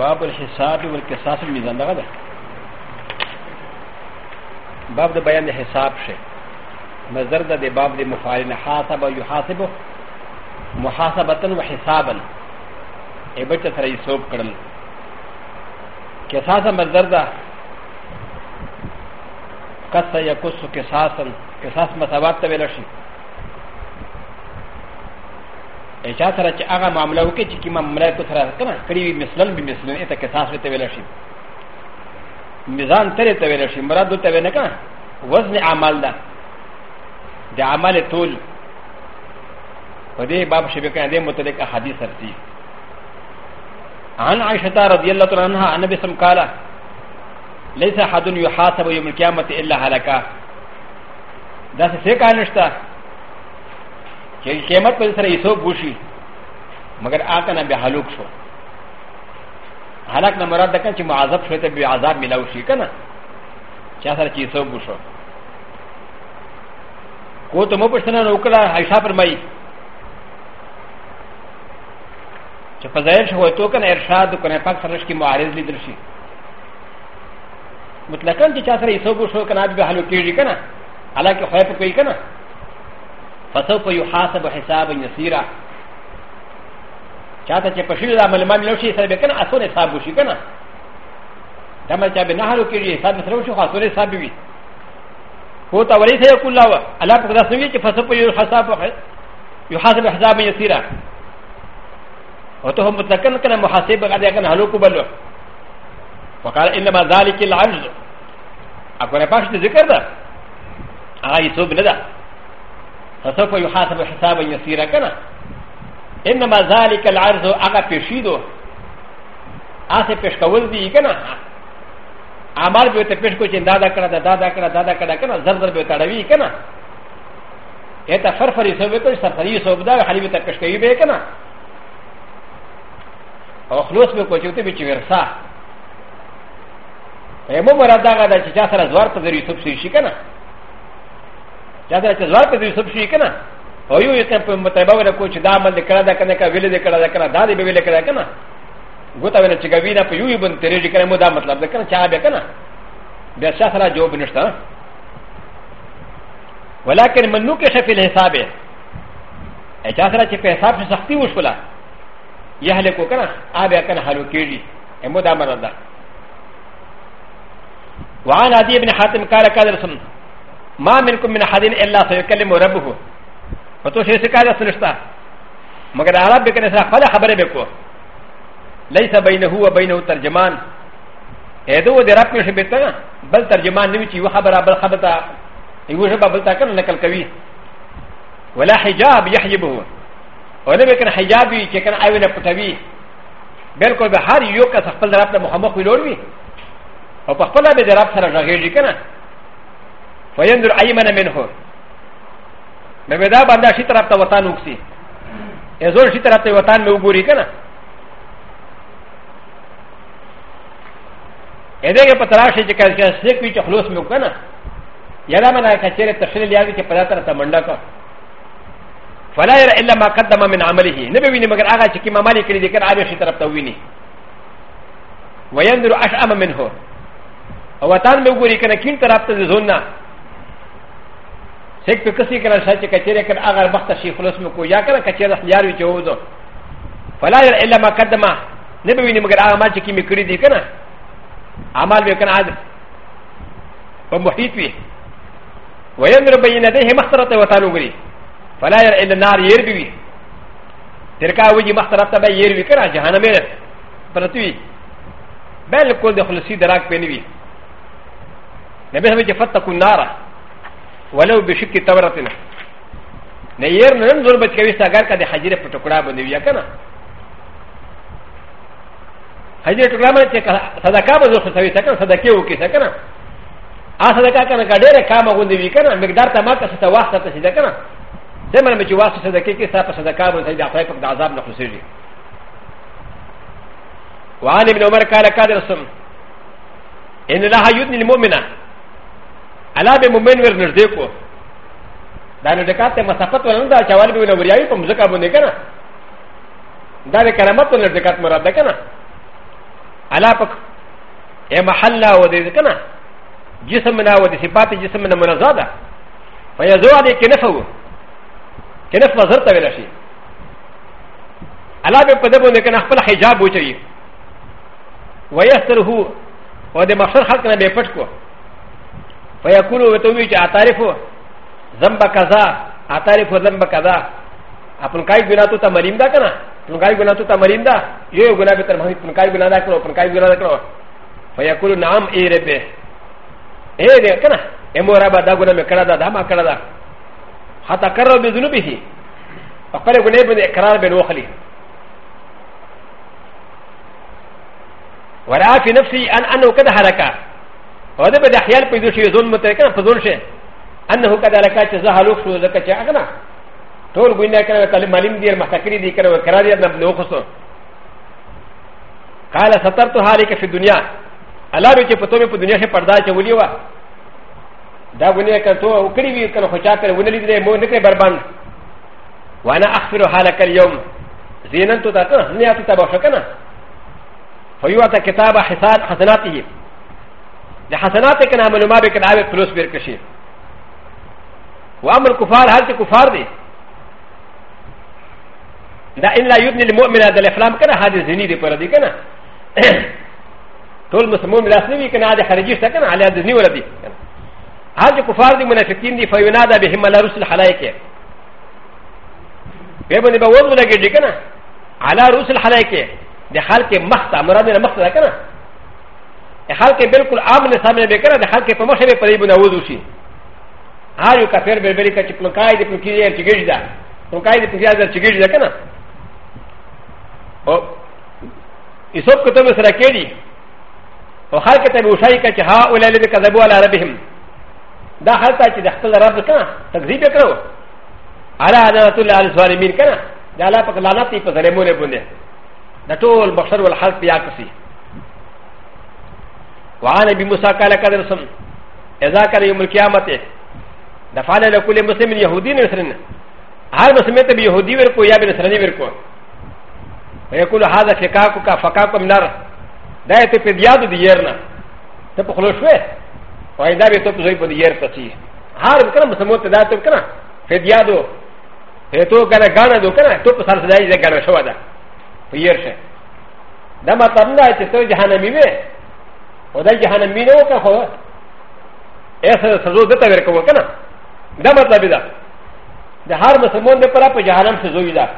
باب الحساب والقصاص الميزان دغه ده باب د بیان د حساب شي مصدر ده د باب د مفاعل نه حاسب او يحاسب محاسبه وحسابا ای بچ سره حساب کړل قصاص مصدر ده قص یقص قصاصا قصاص مساوات ته ویل شي چا سره چې هغه معامله وکړي چې کومه معامله کو سره کنه کړی وي مثلا به مثلا ایت کې تاسو ته ویل شي میزان ترې ته ویل شي مراد ته ویل کنه وزن عمل ده د عمل طول په دې باب شبه کنه دې متعلق احادیث راځي عن عائشة رضي الله تعالى عنها أن بسم قال ليس أحد يحاسب يوم القيامة إلا هلكا ده سيكا نشتا چې قیمت په سره حساب وشي مګر آکه نه به هلاک شو هلاک نه مراد ده چې معذب شو ته به عذاب ملاو شي کنه چا سره چې حساب وشو کو ته مو پښتنه نو کړه عائشہ فرمایي چې په ظاهر شو تو کنه ارشاد کنه پاک سرش کې معارض لیدل شي مطلقاً چې چا سره حساب وشو کنه به هلاک کیږي کنه حالکه خو په کوي کنه فسوف يحاسب حسابا يسيرا چاته چې پښیل د عمل مامي لوشي سره به کنه اسونه حساب وشي کنه دا مې چې به نه هلو کېږي حساب سره وشي خو اسونه حساب وي هو تا ولې سره کول الله الله په داسې وی چې فسوف يحاسب يحاسب حسابا يسيرا او ته هم متکن کنه محاسب غدا کنه هلو کو بلو وقال انما ذلك العجز اګوره پښته ذکر ده هغه یې څوب نه ده فسوف يحاسب حسابا يسيرا كنا انما ذلك العرض اغا پیشیدو آسه پیش کول دی کنا عمل به ته پیش کو چې دادا کړه دادا کړه دادا کړه کنا زر زر به تړوي کنا اته فرفری سو به کو سرفری سو به دا خلیفه ته پیش کوي به کنا او خلاص به کو چې ته به چې ورسا ایمو مراد دا چې چا سره زوار ته د یوسف شي کنا دا دا چې زړه په دې سب شي کنه او یو یې په متابه ور کو چې دا عمل کړه دا کنه کا ویل دې کړه دا کنه دا دې ویل کړه کنه ګوتا ویل چې غوینا په یو یې بن تیرې کړه مو دا مطلب دا کنه چا به کنه بیا څه سره جواب نشته ولكن من نوکه شفل حساب اچا سره چې په حساب څخه سختی وشوله یهله کو کنه آ بیا کنه حلو کېږي مو دا مردا وعن عدي بن حاتم قال قال رسول الله ما منكم من احد الا سيكلم ربه فتو شيء سكاله سنشتا مگر عرب بكنا خلا خبره بكو ليس بينه وبينه ترجمان ادو د رب مشه بتا بل ترجمان نوي چی خبره بل خبرتا یو شبا بلتا کنه نقل کوي ولا حجاب يحجبه ولا بكن حجابي چې کنه ایونه پټوي بالکل به هر یو کس خپل رب ته مخامخ ویلوروي او په خپل به د رب سره راغېږي کنه ويندر ايمن منه مبدا بندا شي طرف ته وطن وکسي ازور شي طرف ته وطن مې وګوري کنه ا دې په تراشه چې کله سیک وی چې خلاص مې وکنه یلا منا کچره تشریل یاوی چې پدا تر ته منډه کا فلا ير الا ما قدم من عمله نبي ویني مگر هغه چې کی مالي کړی دې کړه هغه شي طرف ته ویني ويندر اشعم منه او وطن مې وګوري کنه کین طرف ته ځونه سيك بكسي كلا شاكي كتيري كان اغر بخت شي خلص مكو يا كلا كتيري خيار يجوزو فلا يرى الا ما قدم نبي نمغر اعمال شكي مكري دي كنا اعمال بكن عادل ومحيط به ويمر بين يديه مخطرته وتالوغري فلا يرى الا النار يربي تركا وجي مخطرته بي يربي كنا جهنم برتوي بل كل دخل سي دراك بيني نبي سمي فتقوا النار ولو بشك تورتنا نير ننظر بتكوي ساغر كده حجره فتوكرا بنويا كنا حجره فتوكرا ما تك صدقه بزو خسوي تكن صدقه وكي سكنا ا صدقه كنا كده كام غندوي كنا مقدار تما كسه واسطه تسيده كنا دمر مچ واسطه صدقه كي صاحب صدقه بن سيد اخوي فقد عذاب نخسيجي وعن ابن عمر قال قادر السم ان الله يدني المؤمنه الله به مومن ور نږدې کو دا نو د کاته مسافت ولنه دا چوال به وریاوي په مزه کا باندې کنه دا د کلمت ولنه د کات مراد ده کنه الله پک یا محله و دې کنه جسمنا و دې صفات جسمنا منزاده فيزو عليه كنفه كنف نظر ته ولا شي الله به په دې باندې کنه خپل حجاب وچوي ويستره و دې مخسر خلق نه به پټ کو فيكون وتوي تعرف ذنب كذا تعرف ذنب كذا اپن کای گنا تو تمریم دا کنا اپن کای گنا تو تمریم دا یہ گنا بتر مہی اپن کای گنا دا کرو اپن کای گنا دا کرو فیقول نعم اے رب اے دے کنا اے مورا با دا گنا میں کڑا دا دا ما کڑا دا حتا کرو بے ذنوبی ہی فقر گنے بن اقرار بن وخلی ورا فی نفسی ان انه قد حرکہ و د به د خیال پیدا شي زون مت کنه په زون شي انه کذلک چې زه هلوک شو لکه چې اغنا ټول ګوینه کنه کلم علم دیر محتکری دی کنه کرا دی نه نو خو قال سترت حالک فی دنیا الله به چې پتو مې په دنیا کې پردا چولی و دا ګوینه کنه تو وکړی وی کنه خو چا پر ونه لیدې مو نه کوي بربند وانا اخفر حالک اليوم زینن تو تا کنه نه اتی تبا شکنه فیواتا کتاب حساب حسناته د حسنات کنه معلومه به کنه به پلس بیر کشي و عمل کفار هر چې کفار دي دا ان لا یبنی المؤمن د الافلام کنه حادث زنی دی پر دی کنه ټول مسلمان لاس نه وی کنه د خارجي شته کنه علی د زنی ور دی هر چې کفار دي منافقین دي فینادا بهم الله رسول حلایکه به باندې به وځو لګی دی کنه علی رسول حلایکه د خلک مخته مراد نه مخته کنه خلق بالکل عام نصاب نه بکره د خلق په مشه په ریبونه وځو شي هر یو کافر به بری کچ پلکای دې پلکې دې چګیج ده پلکای دې پلکې دې چګیج ده کنه او ایسوب کته سره کېدی او خلق ته به وشای کچ ها اولل دې کذبوا علی ربهم دا خلک چې د خپل رب کنه تکذیب وکړو علی عدالت الله علی الظالمین کنه دا لا پک لعنت په ظلمونه باندې د ټول بشر والخلق بیا کسی وعن ابي موسى قال كدرسم اذا كان يوم القيامه دفعنا لكل مسلم يهودي نسرن هل مسلمت بيهودي ورقو يا بنسرني ورقو ويقول هذا فكاكك فكاكم نار دا يتفدياد ديرنا تبخلو شوي وإذا بيتوب زي بدير تسي هل بكرا مسلمت دا تبكرا فديادو هتو كان غانا دو كان تو بصار سداي زي غانا شو هذا ويرشه دا ما تبنا تسوي جهنمي و دا جهنم مینه وکړه خو ایسه سزو دته ورکو وکنه دا مطلب ده د هر مسلمان لپاره په جهنم سزو ده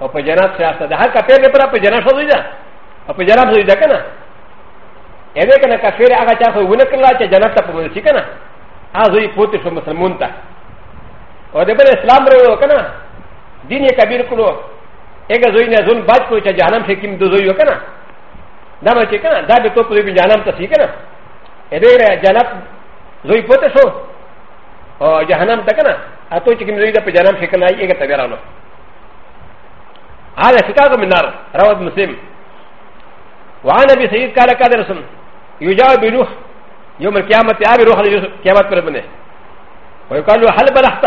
او په جنات سیاست ده هر کافر لپاره په جنات سزو ده او په جنات سزو ده کنه اې دې کنه کافر هغه چا خو ونه کړل چې جنات ته پوهیږي کنه هغه یې پوتې شو مسلمان ته او د بل اسلام ورو کنه دین یې کبیر کړو اګه زوی نه ځون بچ کو چې جهنم شي کیم دوزوي کنه ダマチェカン、ダビトプリビジャナムタシケナ。エレレジャナプ、ゾイポテショー、ジャナムタカナ、アトチキムリダピジャナムシケナイエガタベラノ。هذا شكاغ من نار رواه مسلم وعن ابي سعيد قال قال رسول يجاوب بنوح يوم القيامة أبي روح القيامة بربنه ويقال له هل بلغت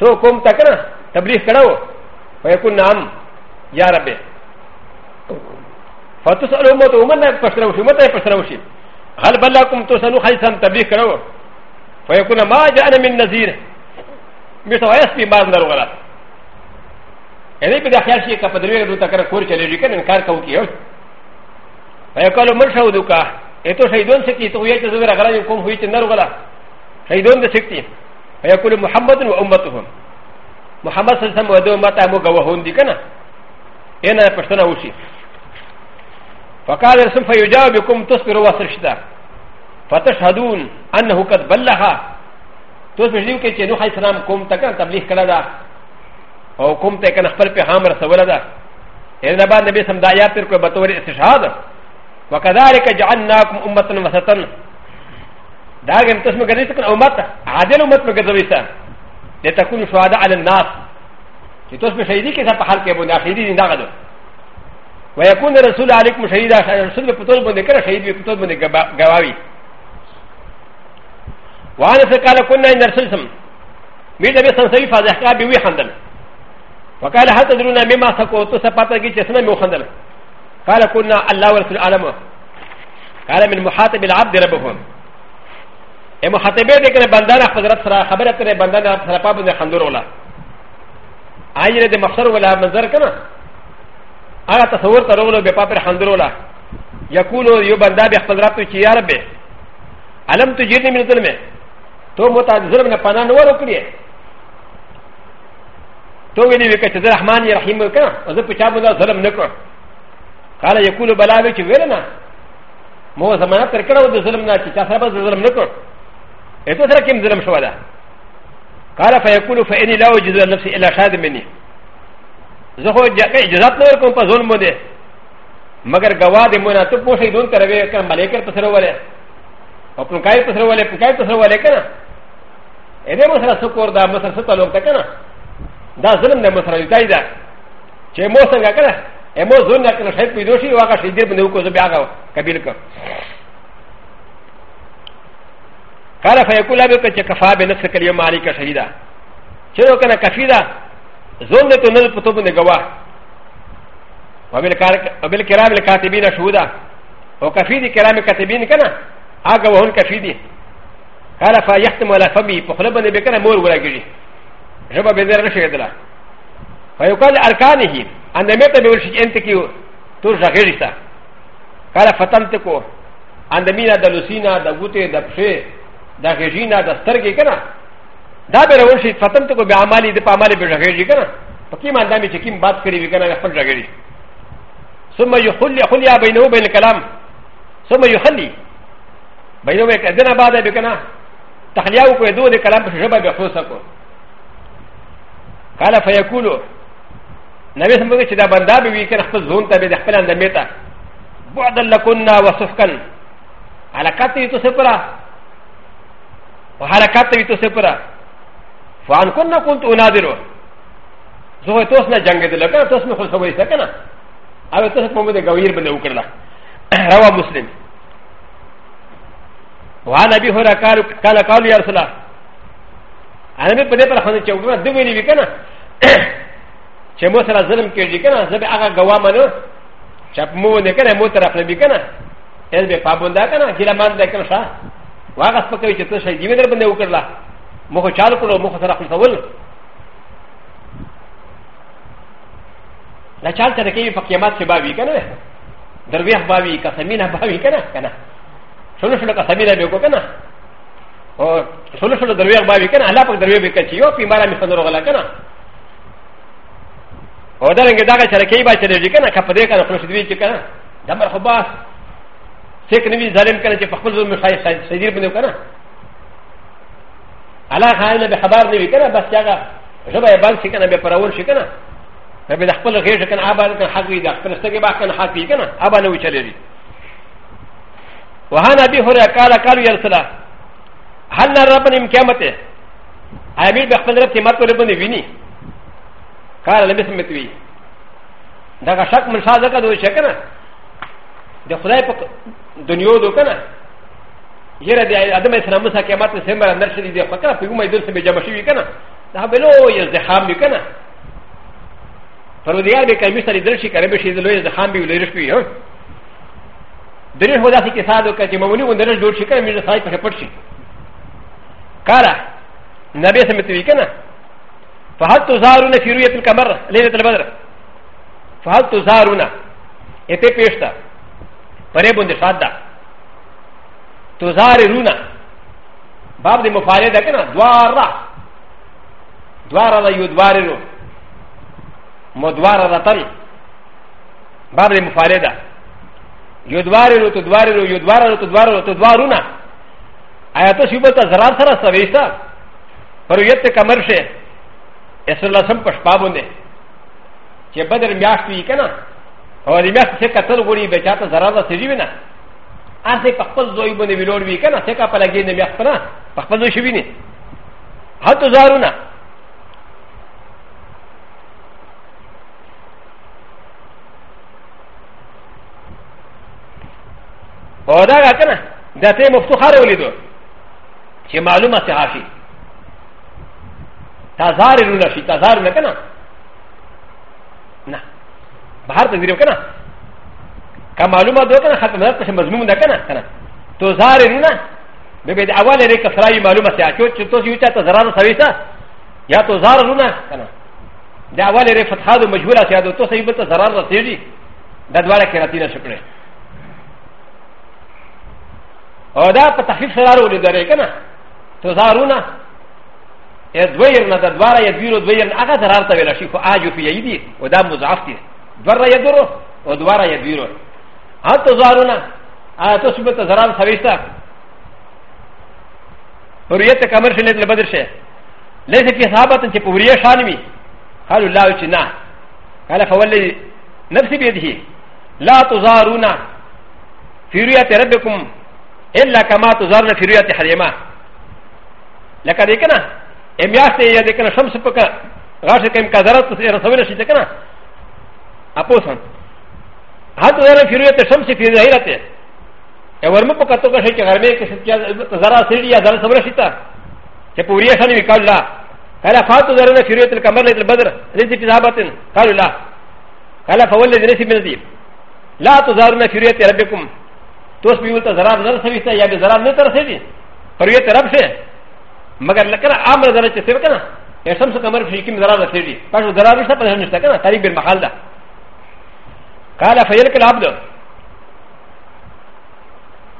تو قوم تكنا تبليغ كراو ويقول نعم يا ربي فتسالو متو من پشروشي متى پشروشي هل بلغكم تسالو خيسان تبيه كرو فيكون ما جاءنا من نذير مثل اسمي ما نرى ولا يعني بدا خيال شيء كفدريه دوتا كرا كور چلے جي كن انكار كو كيو فيقالو من شهودوكا اتو شهيدون سكي تو يچ زغرا غلا يكون هويچ نرى ولا شهيدون ده سكتي فيقول محمد وامتهم محمد صلى الله عليه وسلم ودو متا مو غوهون دي كنا انا پشتنا وشي فقال سوف يجاوبكم تصبر وتشتا فتشهدون انه قد بلغ تصبر دين كي نوح عليه السلام قوم تكن تبليغ كلا دا او قوم تكن خبر پیغام رسول دا ان بعد نبي سم دايات پر کو بطور استشهاد وكذلك جعلناكم امه وسطا دا گم تسمه گدی تکن امت عادل امت پر گدوی تا لتكون شهداء على الناس چې تاسو په شهیدی کې څه په حال کې بونه شهیدی نه غدو ويكون الرسول عليكم شهيدا الرسول بفتوز بن شهيد بفتوز بن غواوي وانا فقال كنا ان الرسول سم ميدا بسم سيفا زحكا بوي خندل وقال حتى درونا مما سكوتو سباتا كي تسمى مو خندل قال كنا الله ورسول عالم قال من محاطب العبد ربهم بندانا حضرت سرا خبرت بندانا سرا منظر هغه تصور ته راغلو به پاپر خندرولا یقولو یو بندا به خپل راتو چې یار به علم تو جیرنی من ظلمه تو مو ته ظلم نه پناه نه ورکړي تو ویلی وکړه چې رحمان یا رحیم وکړه او زه په چا باندې ظلم نه کړم قال یقول بلا وی چې ویل نه مو زمانہ تر کړه د ظلم نه چې چا سره به ظلم نه کړم اته سره کوم ظلم شو ده قال فيقول فاني لا اجد نفسي الا شاد مني زه خو اجازت نه ورکوم په ظلم باندې مګر ګوا دې مونږ ته پوښې دون کروي کړه ملایکر په سره ولې او په کای په سره ولې په کای په سره ولې کنه اې دې مو سره سکور دا مو سره څه تعلق ده کنه دا ظلم نه مو سره دی دا چې مو څنګه کړه اې مو ظلم نه کړه شاید پیدا شي واګه شي دې باندې وکړو زه بیا غو قبول کړ قال فيقول ابي كفى بنفسك اليوم عليك شهيدا چلو کنه کفیدا زون د تنل په توبو نه گواه وبل کرام الكاتبین شهودا او کفی دی کرام کاتبین کنه هغه وهن کفی دی قال فيختم على فمي فخلب نه بکنه مور ورګی جبا به در نشي دلا فيقال اركانه ان مت به ورشي انت کیو تو زغیرتا قال فتنتکو ان د مینا د لوسینا د غوته د پښه د غژینا د سترګې کنه だべらおし、ファトンとべあまりでパマリブルゲリガナ。パキマンダミチキンバックリビガナファルゲリ。そまよほりほりあべのべるカラム。そまよほり。バイノベカデナバダビガナ。タリアウコエドでカラムシュバビフォーサコ。カラファヤクル。なべさまがちだバンダビウィケナフォゾンタビデフェランダメタ。バダラコンナワソフカン。アラカティトセプラ。ハラカティトセプラ。فان كنا كنت انادره زوي توسنا جنگ دي لكنا توسنا خلصه ويسا كنا او توسنا كمو دي غوير بنده وكرلا روا مسلم وعن ابي هريره قال قال قال يا رسول الله انا به بده پر خنه چوبه دو ویلی وکنا چې مو سره ظلم کېږي کنه زه به هغه غوا منو چې مو نه کنه مو طرف نه وکنه هل به پابوندا کنه ګلمان ده کنه شاه واغه سپکوي چې څه شي دیو در باندې وکړلا もこちゃんこのもこさらくさわる。なちゃんたらけいぱきやまつばびかな。だびやばびかさみなばびかな。その人がさみなびょこかな。その人がだびやばびかな。あらぱだびびかちよ、ぴまらみさんのがらかな。おだらけだがちゃらけいばちゃらじかな、かぱでかな、その人でかな。だまらほば。セクニビザレンからじゃぱくるむさいさいさいでるのかな。الله خان به خبر نه وکړه بس هغه ژبه باندې شي کنه به پرول شي کنه به د خپل غیر کنه آبا کنه حق وي د خپل ستګي باندې کنه حق وي کنه آبا نه وچلري وهان ابي هريره قال قالوا يا رسول الله هل نرى ربنا قيامته امي بخبل رب تمت ربنا ويني قال لم يسمت وي دا شک من شاذ کدو شکنه د خدای په دنیا دو کنه يرى دي ادم اسلام مسا قيامات سمبر اندر شدي دي فكر في يوم يدرس بجمع شي كنا ده بلو يزدحام بي كنا فروديار بي كان مستر يدرس شي كرب شي لو يزدحام بي ليرش بي ها درش هو ذاتي كساد وكتي موني وندرش دور شي كان ميز ساي پھپٹ شي كارا نبي سمت بي كنا فهل تزارون في رؤيه القمر ليله البدر فهل تزارون اته پیشتا پرے بند شاد تزارعون باب د مفاعل ده کنه دواره دواره ده یدوارلو مدواره ده تن باب د مفاعل ده یدوارلو تدوارلو یدوارلو تدوارلو تدوارون آیاتو شیبتا زرار سره سویستا پرویت کمر شه اسر لسم پشپابونه چې بدر میاشت وی کنه او د میاشت څخه کتل غوري به چاته زرار سره وی نه アセパパズドイブネビロビカナセカパラゲネミアスパナパパズシビニハトザーナオダガカナダテモフトハロリドシマルマセハシタザールナシタザールナカナなバハトズリオカナ ك م ا ل و م ا د و ك ن ا حتى مرات ش مزموم د ك ن ا كنا تزار رينا ببيد اول ريك فراي معلومه سياتو تشتو يوتا تزرار سويتا يا تزار رونا كنا د اول ريك فتحه مجهوله سيادو تو سيبت تزرار رسيدي د دوارا كراتينا شكرا او دا په تخفیف سره ولې درې کنه تزارونه ا دویر نه د دواره ی بیرو دویر هغه ضرر ته ویل شي خو اجو فی یدی او دا مضاعف دي دواره ی درو او دواره ی بیرو アトザーナアトスベタザランサビスタウリエテカメシネルバデシェレゼキサバタンチプウリエシャミハルラウチナカラファウレナフシビエディラトザーナフィリアテレベコムエラカマトザーナフィリアテハリマラカディケナエミアステヤディケナシャムスポカガシェケンカザラトセラソウレシテケナアポソン هذا هو الفيروت الشمس في ظاهرته ورمى بكتوك شيء غرمي كزرع سيدي زرع سبرشتا كوريا شان يقال لا قال فاتو زرنا فيروت الكمر ليت البدر ليس في ذهبات قالوا لا قال فول الذي ليس من ذيب لا تزارنا فيروت ربكم توسبيو تزرع زرع سبيتا يا بزرع نتر سيدي فيروت رب شيء مگر لكن عامل زرع سيبكنا الشمس كمر في كم زرع سيدي فاشو زرع رشتا فاشو نشتا كنا تاريخ بالمحال ده قال فيلك العبد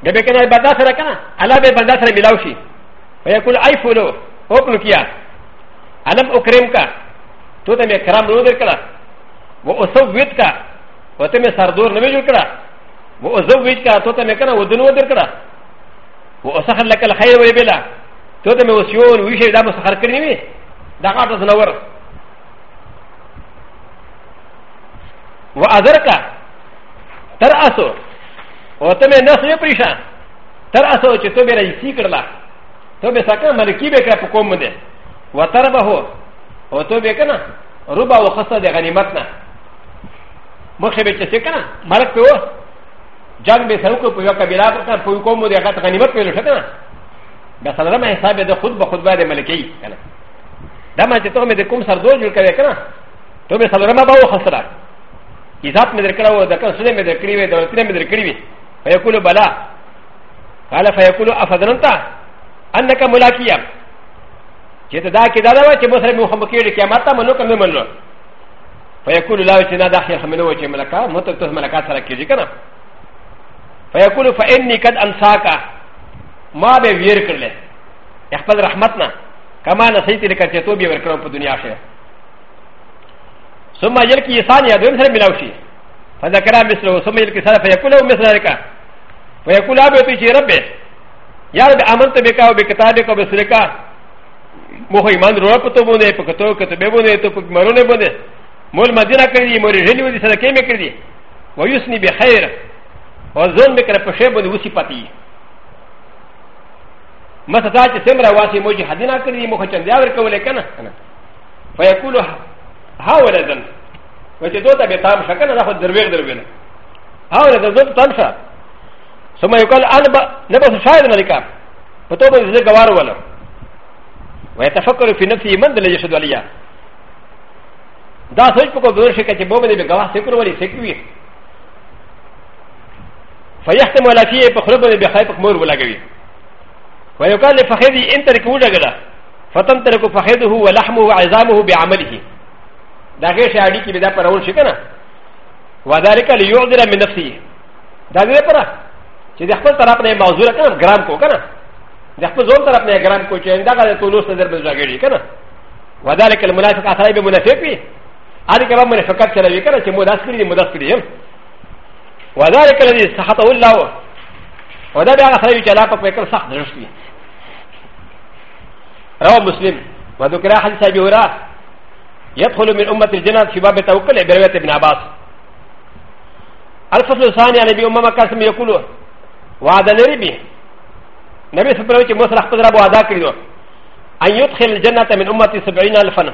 جبه كان بندا سره كان الله به بندا سره ملاوشي فيقول اي فلو حكم كيا علم اكرمك تو تم اكرام نو دركلا واصوبتك وتم سردور نمي جوكلا واصوبتك تو تم كان ودنو دركلا واصخر لك الخير ويبلا تو تم وسيون ويشي دا مسخر كرني دا غاطس نور و اذرکا تر اسو او ته مې نس یې پریشان تر اسو چې ته به رئیسی کړلا ته به سکه مرکی به کړ په کوم باندې و تر به هو او ته به کنه ربا وخصه د غنیمت نه مخه به چې کنه مرک په و جنگ به سره کو په یو کبیره په کوم کوم دې هغه غنیمت په لټه کنه بس سره مې حساب د خود به خود به ملکی کنه دا ما چې ته مې د کوم سر دوه جوړ کړې کنه ته به سره ما به وخصه ذات مدر كراو ذكر سنه مدر كريوي دولتنا مدر كريوي فيقول بلا قال فيقول افظننت انك ملاكيا چې دا کې دا دا چې مسلمان محمد کې قیامت ته منو کمه منلو فيقول لا چې نه داخل حملو چې ملکا متک ته ملکا سره کېږي کنه فيقول فاني قد انساك ما به وير کړل خپل رحمتنا کما نسيت لك چې تو به ور کړو په دنیا شه ثم يلقي يسانيا دون سر ملاوشي فذكر مثله ثم يلقي سر فيقول له مثل ذلك فيقول ابي تيجي ربي يا رب امنت بك وبكتابك وبسلك مو ایمان رو پتو بونه پکتو کتبه بونه تو پک مرونه بونه مول مدینه کړی مور رلی ودی صدقه می کړی و یسنی بخیر او ځون می کړ په شی باندې وسی پتی مته دا چې سمرا واسي مو جهادینا کړی مو خچندیا ور کولې کنه فیقول هاولدن وجه دوتا بتام شكل نحو درويغ درويغ هاولدن دوتا تمشى ثم يقال انا نبس شاعر ملكا فتوبه زي جوار ولا ويتفكر في نفسه من دل يشهد عليا دا سوچ پکو دور شکا چه بومنی بے گواہ سکر والی سکوی فیحتم ولا فیه پخربنی بے خواہ پک مور ولا گوی ویقال لفخیدی انتر کودہ گلا فتم ترکو فخیده ولحمه وعظامه بعمله だけしゃありきびだからおんしかな。わだれかりようでらみなし。だけだから。しでかたらね、まずらかな、グラムコかな。でかぞんたらね、グラムコチェンだからとろしてるじゃがりかな。わだれかりもなしかされべもなしき。あれかばもなしかちゃらゆかな、ちもだすりもだすり。わだれかりさはたおらお。わだれかされゆちゃらぱぺかさはたるし。らおむすり。わどからはんさびおら。يدخل من أمة الجنة في باب التوكل برواية ابن عباس الفصل الثاني عن أبي أمامة قاسم يقول وعد نريبي نبي ب الله عليه وسلم مسرح قدر أبو عدا كريدو أن يدخل الجنة من أمة سبعين ألفا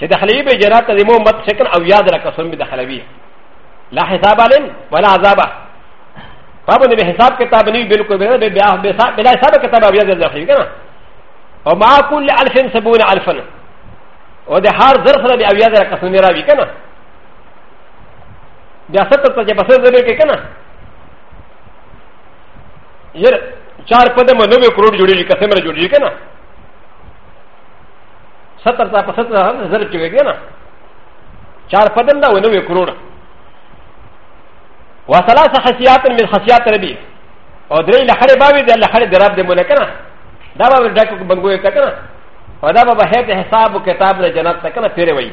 شدخلي بجنات ذي أمة شكل أو ياد لك ب ي بيه لا حساب علم ولا عذاب فابو ب حساب كتاب نبي بالكل بلا حساب كتاب أو ياد لك صنب كنا وما كل ألف سبعون ألفا و د هر زر سره بیا اویا زره کسانې راوي که نه بیا ستر ته چې په سر زر کې که نه یار چار په دمه نوې کروڑ جوړېږي که څومره جوړېږي که نه ستر ته په ستر زر چوي که نه چار په دم دا و نوې کروڑ و ثلاثه خصيات من خصيات ربي او درې لخرې بابي د لخرې دراب د مونږ کنه دا به ډاکو بنګوي کنه و دا به بحیر د حساب و کتاب د جنت ته کنه تیرې وی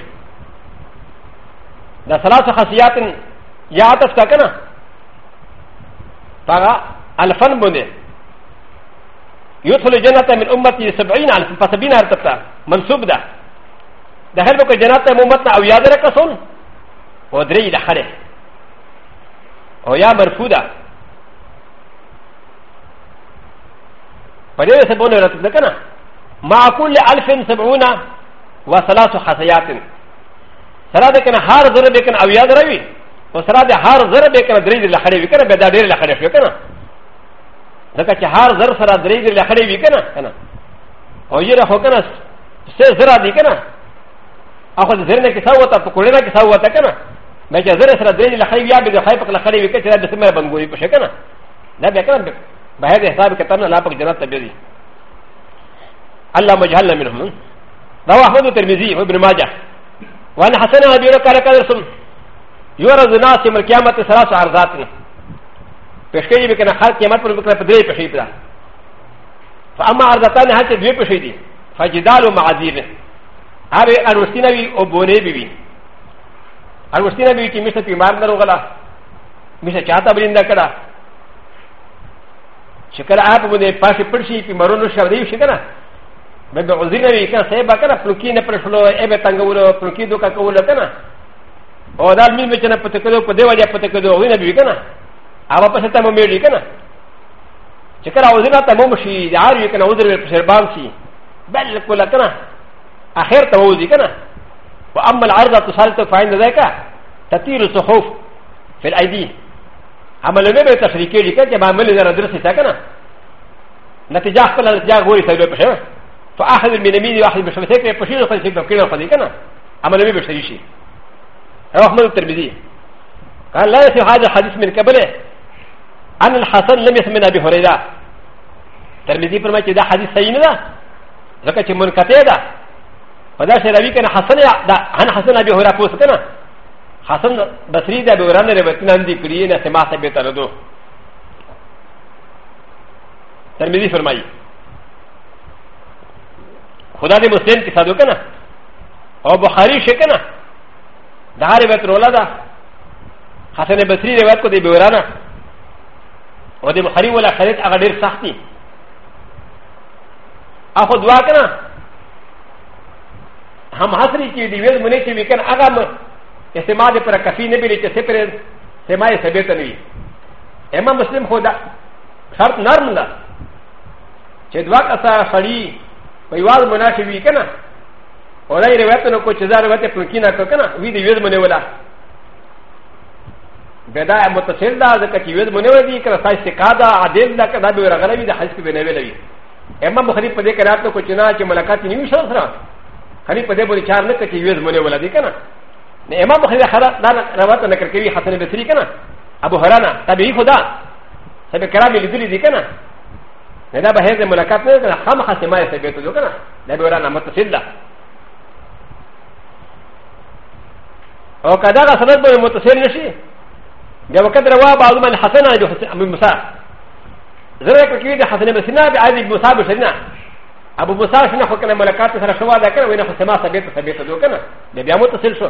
دا سلاسو خاصیات یا عطف تا کنه پاگا الفن بنده يدخل الجنة من أمتي سبعين ألف فسبعين ألف منسوب ده ده هل بك جنة ممتنا أو يادر كسون ودري لحره أو يا مرفودة فليه سبونه رتب لكنا مع كل الف سبعون وثلاث خطيات سراد كان هار ضرب كان او ياد روي وسراد هار ضرب كان دريد لحري وكان بدا دير لحري وكان لكن هار ضرب سراد دريد لحري وكان كان ويرى هوكنا سيزرى دي كان اخذ زرنا كساوتا فكلنا كساوتا كان ما جاء زر سراد دريد لحري ويا بدا حيفك لحري وكان سراد بسمى بنغوري بشكنا لا بكرم بهذا حساب كتبنا لا بك جنات تبيدي الله مجهل منهم رواه احمد الترمذي وابن ماجه وعن حسن ابي بكر قال رسول يورز الناس يوم القيامه ثلاث عرضات پشکې به کنه خلک قیامت پر وکړه په درې پښې پلا فاما عرضتان هلته دوی پښې دي فجدال معذير هغه اروستینه وی او بونه بي وي اروستینه وی چې مشه بیمار نه روغلا مشه چاته بریندا کړه چې کله آپ باندې پاسه پړشي په مرونو شاو دی شي کنه ب ب ع ز ي ن ا ي ك ن ا سيبا كنا فلوكي نفرشلو ابي تنغولو فلوكي دوكا كولو كنا او دال مين بچنا پتكدو پدوا جا پتكدو وين بي كنا اوا پس تمو ميلي كنا چكرا وزنا تمو مشي يار يكن وزر پسربان سي بل كولا كنا اخر توزي كنا واما العرض تصالت فاين ذاك تطير الصحف في الايدي عمل نبي تشريكي لكن جمع ملي درسي ساكنا نتيجه خلال جاغوري سيبا پشربان فاخذ من يمين واخذ بشفتك يقشير فلسفه كيلو فلسفه عمل به بشريشي رواه احمد الترمذي قال لا يصح هذا الحديث من قبله عن الحسن لم يسمن ابي هريره الترمذي فرمى كذا حديث سيئ لا لك من كتيدا فذا شراوي كان حسن عن حسن ابي هريره فوز كان حسن بصري ذا ابي هريره ربتنا عندي كرينا سماعه بيتردو الترمذي فرمى خدا دې مسلم کې صادو کنه او بخاری شي کنه دا روایت رولا ده حسن بصری روایت کو دې بیورانا او دې بخاری ولا خرید هغه ډیر سختي اخو دعا کنه هم حسری چې دې ویل مونږ چې وکړ هغه استعمال پر کفی نه بیلی چې سپر سمای سبیت نه وي امام مسلم خدا شرط نرم ده چې دوا کسا خړی په یوال منا شي وی کنه او دا روایت نو کو چې دا روایت په کینا کو کنه وی دی ویز منه ولا بدا متصل دا د کچ ویز منه ودی کنه سای استقادا عادل دا کدا به رغله وی د حج په بنوي لوي اما بخاری په دې کرات نو کو چې نه چې ملاقات نیو شو سره خلی په دې بری چار نه کچ ویز منه ولا دی کنه نه امام بخاری خرا دا روایت نکر کوي حسن بصری کنه ابو هرانه تبعی خدا سبه کرامي لیدلی دی کنه ن ا ب ه ذ ا ملاقات ن ا خام خاتمه يثبت ل ك ن ا لا بيرانا متصله او كذا سند ب متصل نشي ب وقت روا بعض من حسن ابو موسى زرق كيد حسن بن سنا بعد ابو موسى بسنا ابو موسى شنا حكم ملاقات سر شوا ذكر وين خاتمه ثبت ثبت ل ك ن ا لا بيا متصل شو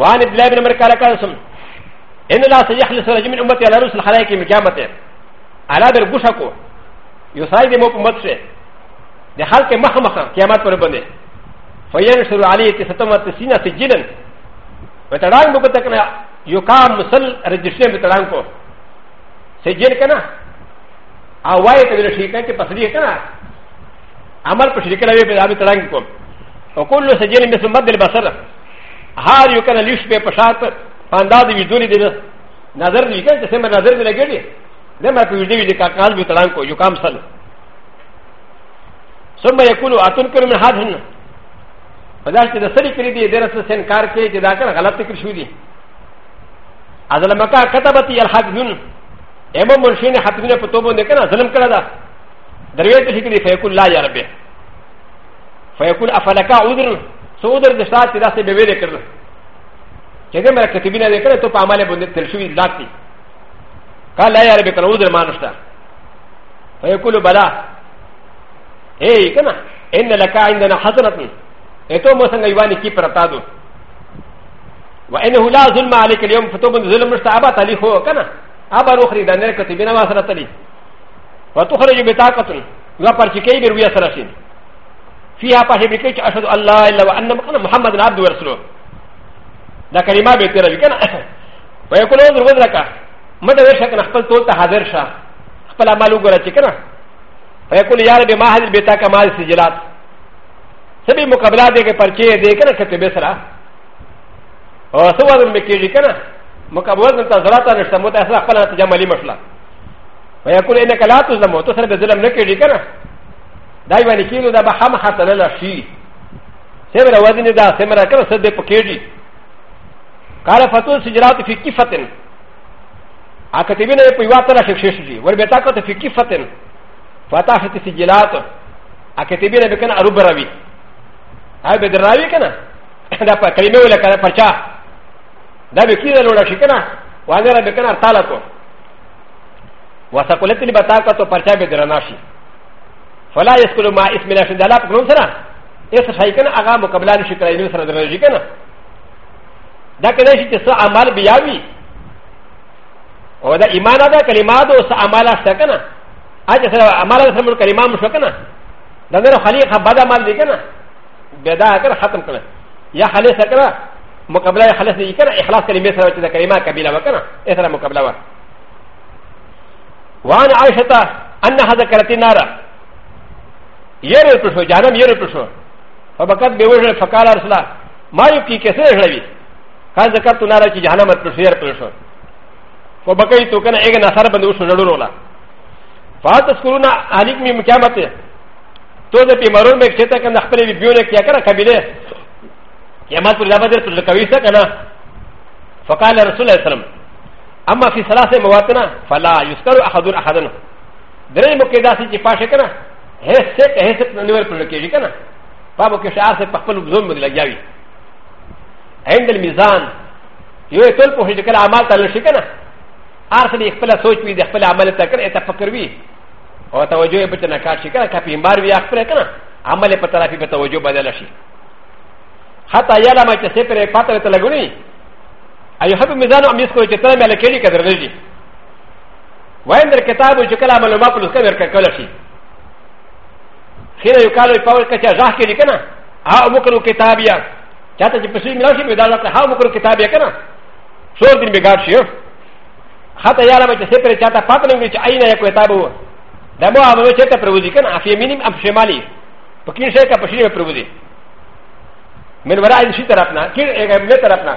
وعن ابن مركالكاسم ان لا سيخلص رجل من امتي على رؤوس الخلائق من قيامته アラダルゴシャコヨサイデモポマツェでハルケマハマハキャマトルバネファイエルシュアリエティサトマティシナティジルンウタランボコテクナヨカムセルレジシェンウタランコセジェルカナアワイテルシーケンティパスリエカナアマルプシリカナウェブラビタランコウコルセジェルミスマデルバサラハーヨカナリシュペパシャーパンダーディビドリディナザルディケンティセマナザルディレギュリー ل م ا ف ي د ي ل ك ا ك ا ل ب ي ت ر ا ن ك و يقام سن ثم يقول اتون كل من هذا هن فلاش تدى سري كريدي درس سن كار كي جدا كان غلط تكر شو دي هذا لما كا كتبت يلحق هن امو مرشين حتمين فتوبون دي كان ظلم كلا دا دروية تشكري فيقول لا يا ربي فيقول افلكا عذر سودر دشتات تدا سي بيوي دي كرن كده مرا كتبين دي كرن تو پا عمال بندت تلشوي لاتي قال لا يا ربي كان وزر ما نشتا فيقول بلا اي كما ان لك عندنا حسنه اتو موسن ايواني كي برتادو وانه لا ظلم عليك اليوم فتوب ظلم نشتا ابا تالي هو كما ابا روخري دانير كتبنا واسرة تالي وتخرج بطاقة وقرشكي بروية سرسين فيها فهمكي اشهد الله الا وان محمد ك م د ر ش ك ن خپل ټول ته حاضر شه خپل عمل وګوره چې کنه فیکون یار به ما حاضر بیتا کمال سجلات سبھی مقابلہ دے کے پرچے دے کنه کته به سره او سو وزن به کیږي کنه مقابله نن تزرات نشته مو ته خپل ته جمالي مشله فیکون انک لا تظلم تو سره به ظلم نه کیږي کنه دای باندې کیلو دا به هم خطر لا شي سمرا وزن دا سمرا کنه سد په کیږي قال فتو سجلات فی کفتن アカティビネプリワタラシェシジ、ウェベタカテフィキファテン、ファタシティジラート、アカティビネベケンアルバラビ、アベデラビケナ、ダパカリメウレカパチャ、ダビキラロラシケナ、ワネラベケナタラコ、ワサコレティバタカトパチャベデラナシ、ファライスコルマイスミラシンダラプロンサラ、エスシャイケンアガムカブラシケナ、ダケネシティサアマルビヤビ、و د ایمان دا کلمات او اعمال شکنه اجه سره اعمال سره کلمات مشکنه دغه خلیق بد عمل دی کنه بدا کر ختم کړه یا خلیص کړه مقابله خلیص دی کنه اخلاص کلمې سره چې د کلمات قبیله وکنه ا سره مقابله وا وان عائشه انها ذکرت النار یره پښو جانم یره پښو فبقت بیوجه فقال رسول ما یو کی کیسه رړوی کا ذکرت النار چې جهنم پښو یره پښو و بكي تو كان ايغا نصر بندو شنرولا فاتذكرون عليك من مكامته تو ده بيمرون بك چتا كان خپل بيونه کیا کرا قبيله قیامت پر لابد پر لکوي سا کنا فقال رسول الله صلى الله عليه وسلم اما في ثلاثه مواتنا فلا يذكر احد احدا درې مکه داسي چې پاشه کنا هيڅ هيڅ نور پر لکېږي کنا بابو کې شعار سے خپل ظلم باندې لګیاوي عند الميزان یو ټول په هیڅ کله اعمال تل شي کنه アーセニックラソチウィザフェラマレタケエタファクルビオタウジョエプテナカシカカピンバリアフレカナアマレパタラフィベタウジョバデラシハタヤラマチェセペレパタレタラグニアユハブミザノミスコチェタメレケリカデレジワインデルケタブジュカラマルマプルスカメルカカラシヒラユカルパウカチャザキリカナアウムクルケタビアチャタジプシミラシミダラハウムクルケタビアカナソーディンビガシュ حتى يا لما تسيطر شاتا فاتن من اين يكتابه دمو عملو شتا پروزي كان افي مينيم ام شمالي فكين شاكا بشير پروزي من وراء الشي طرفنا كير اغمي طرفنا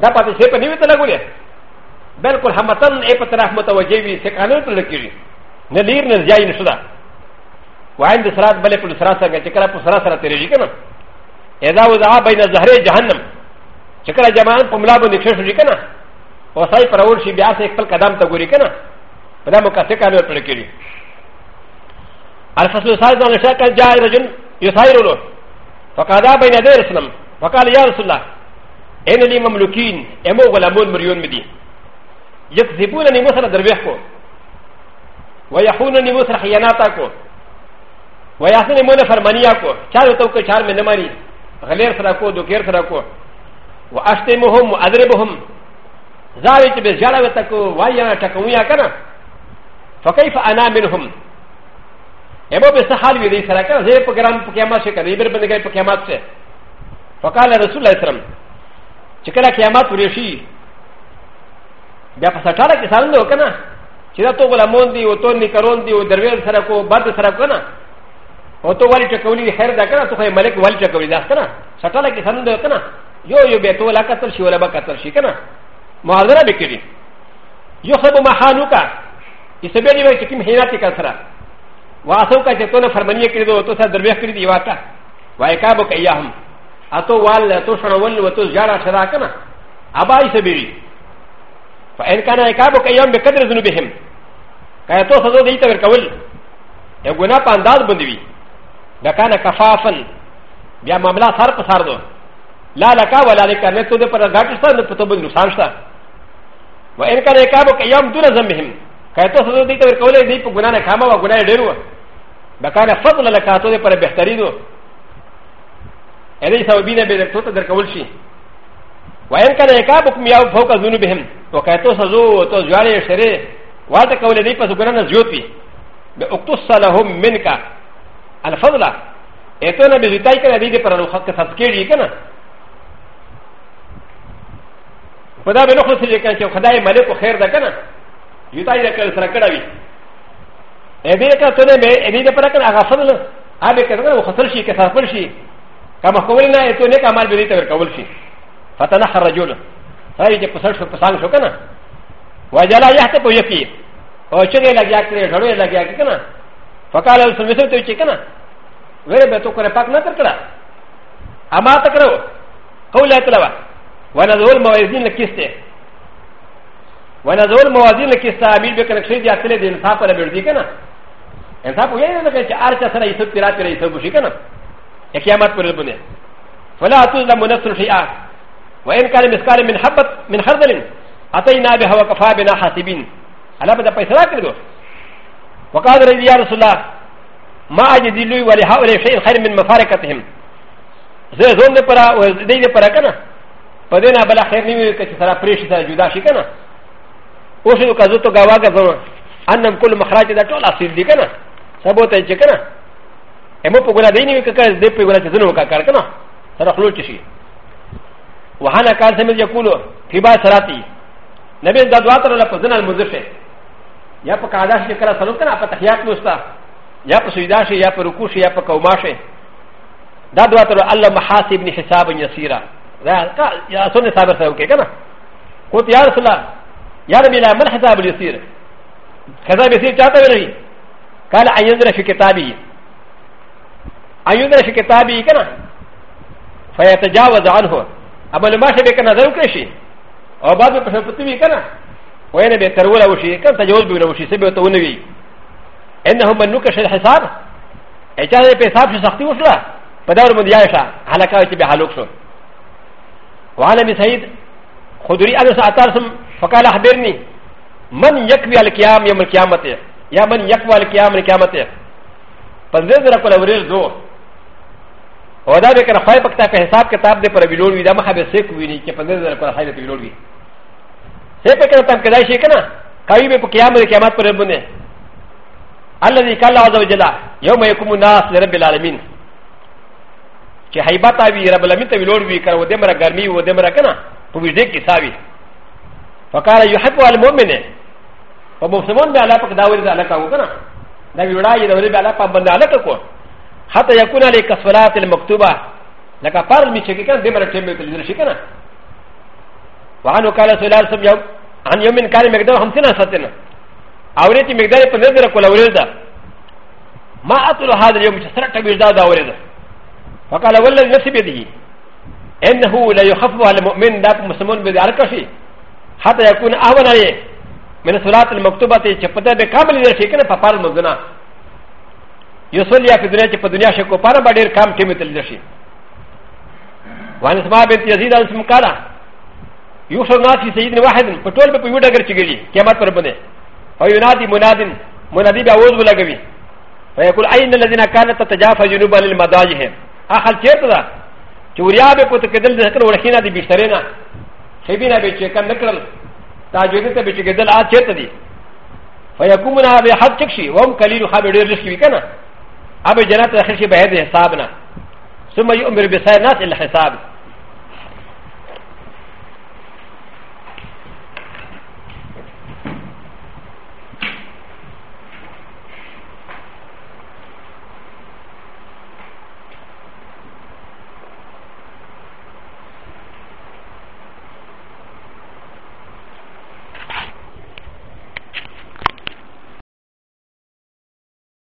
دا پاتي شتا نيوي تلقولي بلکل همتن اي طرف متوجه وي سكانو تلقيري نلير نزياي نشدا وعند سرات بلے پر سرا سر چکرا پر سرا سرا تیرے جی کنا اذا وضع بین زہر جہنم چکرا جمان پملا بند شو جی کنا و سای پرور شي بیا سه خپل قدم ته ګوري کنه بل مو کته کانو پر کړي الفصل سای دونه شکل جای رجل یسایرلو فقال بين يدي رسول فقال يا رسول الله ان لي مملوكين امو غلامون مريون مدي يكذبونني مثل درويحكو ويخونني مثل خياناتكو ويحسن مول فرمانياكو شارو توكو شار من نماري غلير سراكو دوكير سراكو واشتمهم وادربهم زاوی چې به ژړه وته کو وای نه ټکوم یا کنه فكيف انا منهم ابو به سحال وی دې سره کنه زه په ګرام په قیامت شي کنه بیر باندې په قیامت شه فقال رسول الله صلی الله علیه وسلم چې کله قیامت ورشي بیا په سټاله کې سالندو کنه چې دا تو غلامون دي او تو نکرون دي او درویل سره کو برد سره کنه او تو والی ټکولی خیر دا کنه تو خی ملک والی ټکولی دا کنه سټاله کې سالندو کنه یو یو به تو لا قتل شي ولا به قتل شي کنه مهاجره بكري يصب محانوكا يسبيني ويتكيم هيناتي كسرى واسوكا جتونا فرمانيه كريدو وتوسع دربيه كريدي واتا ويكابوك اياهم اتو وال اتو شرول وتو جارا شراكنا ابا يسبيري فان كان يكابوك اياهم بقدر ذنوبهم كايتو سزو ديتا بركول يقولنا بانداز بندوي لكان كفافا بيا مملا سار پسار دو لا لكا ولا لكا نتو دي پر غاٹشتا نتو بندو سانشتا و ان كان يكابو كيام دون ذنبهم كايتو سدو دي تور كولي دي پو گناه كاما و گناه ديرو بكان فضل لكاتو دي پر بهتري دو الي سوبينا بي درتو تدر كول شي و ان كان يكابو كم ياو فوق ذنوبهم و كايتو سدو تو جواري شري واتا كولي دي پس گناه زيوتي باقتص لهم منك الفضل ایتو نه بزیتای کنه دی پر نو خط کې فسکېږي کنه خدا به نه خو سړي کنه چې خدای ملک خو خیر ده کنه یو تای دې کړ سره کړه وی اې دې کا ته به اې دې پر کنه هغه فضل هغه کنه خو خسر شي که خسر شي کما کول نه ته نه کمال به دې ته کول شي فتنح الرجل هاي دې پسر شو پسان شو کنه وجلا يحت په يقي او چې لګیا کړې ډړې لګیا کنه فقال السلمسو ته چې کنه ویره به تو کړه پاک نه تر کړه اما تکرو قوله تلوا ونزول موازين لكيسته ونزول موازين لكيسته عميل بكنا كشي دي عطلة دي انصاف ولا بردي كنا انصاف ويا انا كنت ارتا سرا يسوب تيرا تيرا يسوب بشي كنا اكيامات بربنا فلا تظلم نفس شيئا وان كان مسكال من حبة من خردل اتينا بها وكفى بنا حاسبين على بدا فيصلا كردو وقال رضي يا رسول الله ما اجدي لي ولهؤلاء شيء خير من مفارقتهم زي زون دي برا وزي دي برا كنا په دې نه بل خیر نیوي چې سره پریش سره جدا شي کنه اوس نو کزو ته گاوا غزو انم کل مخراج دا ټول اصل دي کنه سبو ته چې کنه امو په ګولا دی نیوي ککه دې په ګولا چې زنه وکا کار کنه سره خلوچ شي وهانا کان سمج یقول فی با سراتی نبی دا دعا تر له پزنه المذشه یا په قاعده شي کړه سلو کنه په تحیات مستا یا په سجدا شي یا په رکوع شي یا په قوما شي دا دعا تر الله محاسب بن حساب یسیره يا سنه صابر سوى كنا قلت يا رسول الله يا ربي لا من حساب يصير حساب يصير جاتا بني قال ان ينظر في كتابي ان ينظر في كتابي كنا فيتجاوز عنه اما لما شبه كنا ذو كشي او بعد ما شفتني كنا وين بيترولا وشي كان تجاوز بينا وشي سبب تونوي انهم من نكش الحساب اجازه بحساب شخصي وصلا فدور من يعيشها هلكات بحالوكسون وعن ابي سعيد خدري انا ساترسم فقال اخبرني من يكوي القيام يوم القيامه يا من يكوي القيام يوم القيامه فنزل كل وريل دو ودا به کنه خای پکتا په حساب کتاب دې پر ویلوړ وی دا مخه به سیک وی نه چې پنځه پر خای دې ویلوړ وی سې په کنه تم کدای شي کنه کوي به په قیامت قیامت پر باندې الذي قال عز وجل يوم يقوم الناس لرب العالمين چې حیبت وي رب العالمین ته ویلوړ وي کړه و دې مره ګرمي و دې مره کنه په وجدې کې ساوي فقال يحب المؤمن په مسلمان به الله پاک دا ورته الله کاو کنه دا ویړای دې ورته الله پاک باندې الله کو حتى يكون عليك الصلاه المكتوبه لك فرض می چې کنه دې مره ټیم ته لږ شي کنه وانه قال صلى الله عليه وسلم عن يوم كان مقدار 50 سنه اورې چې مقدار 15 کول اورې ده ما اتل هذا اليوم چې سره ټبي دا اورې ده وقال والذي نفسي بيده انه لا يخفف على المؤمن ذاك مسلمون بالاركشي حتى يكون اهون عليه من الصلاه المكتوبه تشبته بكامل الشيء كان فقال مبدنا يصلي في الدنيا في الدنيا شكو قال بدير كام تيمت الشيء وعن اسماء بنت يزيد الاسم قال يوصل ناس في سيدنا واحد فتول بيودا غرشيجي كما تربني وينادي منادي منادي بعوض بلغوي فيقول اين الذين كانت تتجافى جنوبا للمضاجعهم اخل چیرته ده چې وریا به کوته کېدل د ذکر ورخینه دي بشترې نه خېبینه به چې کم نکړل تاجوید ته به چې کېدل آ چیرته دي فیکومنا به حد چک شي وهم کلیل خو به ډېر لږ وي کنه ابه جنت اخر شي به د حساب نه ثم یؤمر بسای ناس الحساب